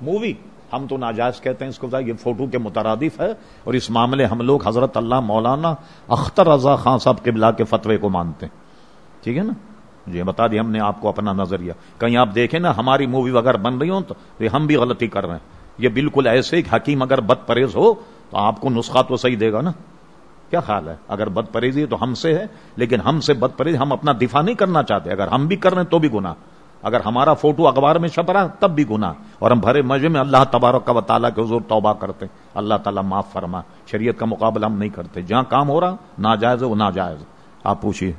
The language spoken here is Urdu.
مووی ہم تو ناجائز کہتے ہیں اس کو یہ فوٹو کے مترادف ہے اور اس معاملے ہم لوگ حضرت اللہ مولانا اختر رضا خان صاحب کے بلا کے فتوے کو مانتے ہیں۔ ٹھیک ہے نا؟ جی بتا دیا ہم نے آپ کو اپنا نظریہ۔ کہیں آپ دیکھیں نا، ہماری مووی وغیرہ بن رہی ہوں تو ہم بھی غلطی کر رہے ہیں۔ یہ بالکل ایسے کہ حکیم اگر بد پرہیز ہو تو آپ کو نسخہ تو صحیح دے گا نا۔ کیا خیال ہے؟ اگر بد پرہیزی تو ہم سے ہے، لیکن ہم سے بد پرہیز ہم اپنا دفاع نہیں کرنا چاہتے۔ اگر ہم بھی کر رہے ہیں تو بھی گنا اگر ہمارا فوٹو اخبار میں چھپ رہا تب بھی گناہ۔ اور ہم بھرے مزے میں اللہ تبارک کا تعالیٰ کے حضور توبہ کرتے اللہ تعالیٰ معاف فرما۔ شریعت کا مقابلہ ہم نہیں کرتے۔ جہاں کام ہو رہا، ناجائز ہو وہ ناجائز آپ پوچھیے